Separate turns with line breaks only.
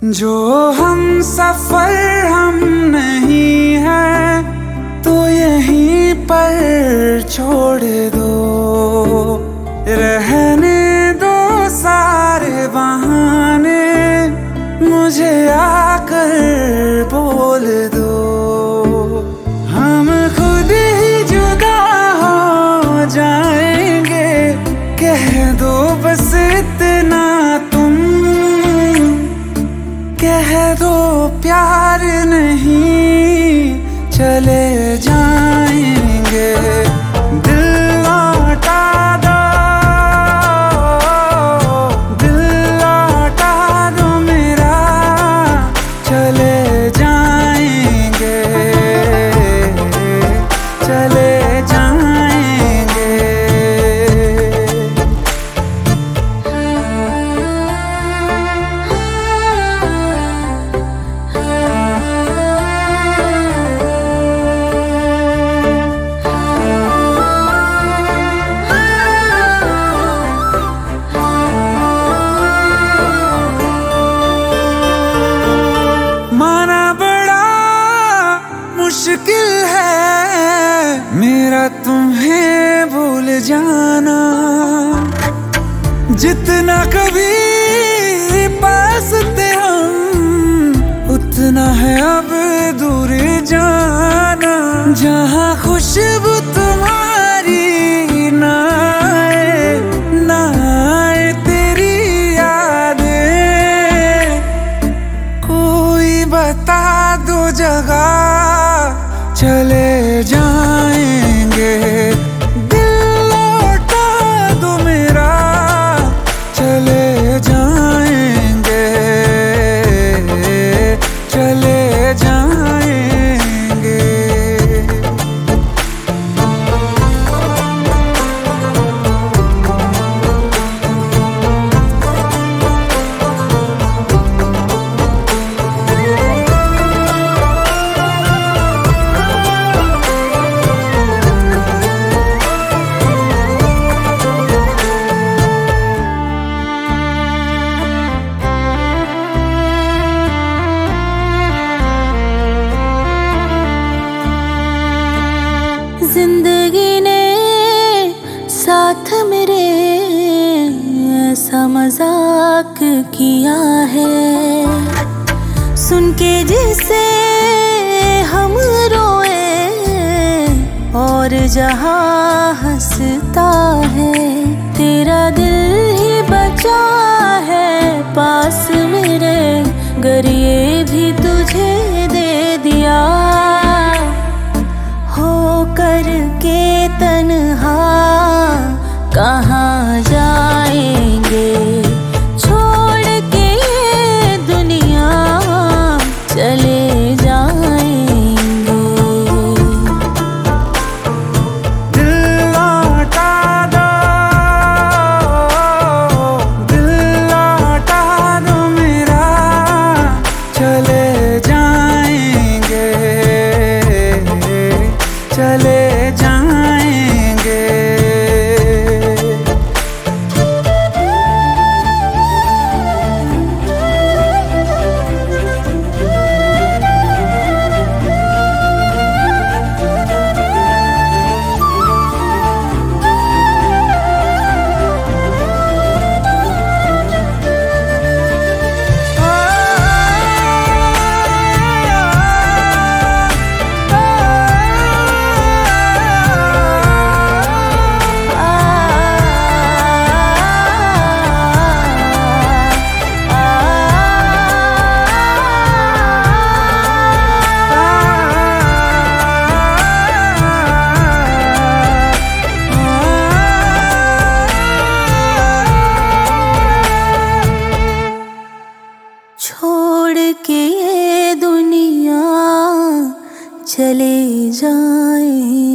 जो हम सफ़र हम नहीं है तो यहीं पर छोड़ दो। रहने दो सारे बहाने, मुझे आकर बोल दो। हम खुद ही जुदा हो जाएँगे, कह दो बस इतना तुम कह दो प्यार नहीं चले जाएँगे जाना। जितना कभी पास थे हम, उतना है अब दूर जाना। जहाँ खुशबू तुम्हारी ना आए ना आए तेरी यादें। कोई बता दो जगह, चले
मज़ाक किया है। सुन के जिसे हम रोए और जहाँ हंसता है, तेरा दिल ही बचा i चले जाएँ।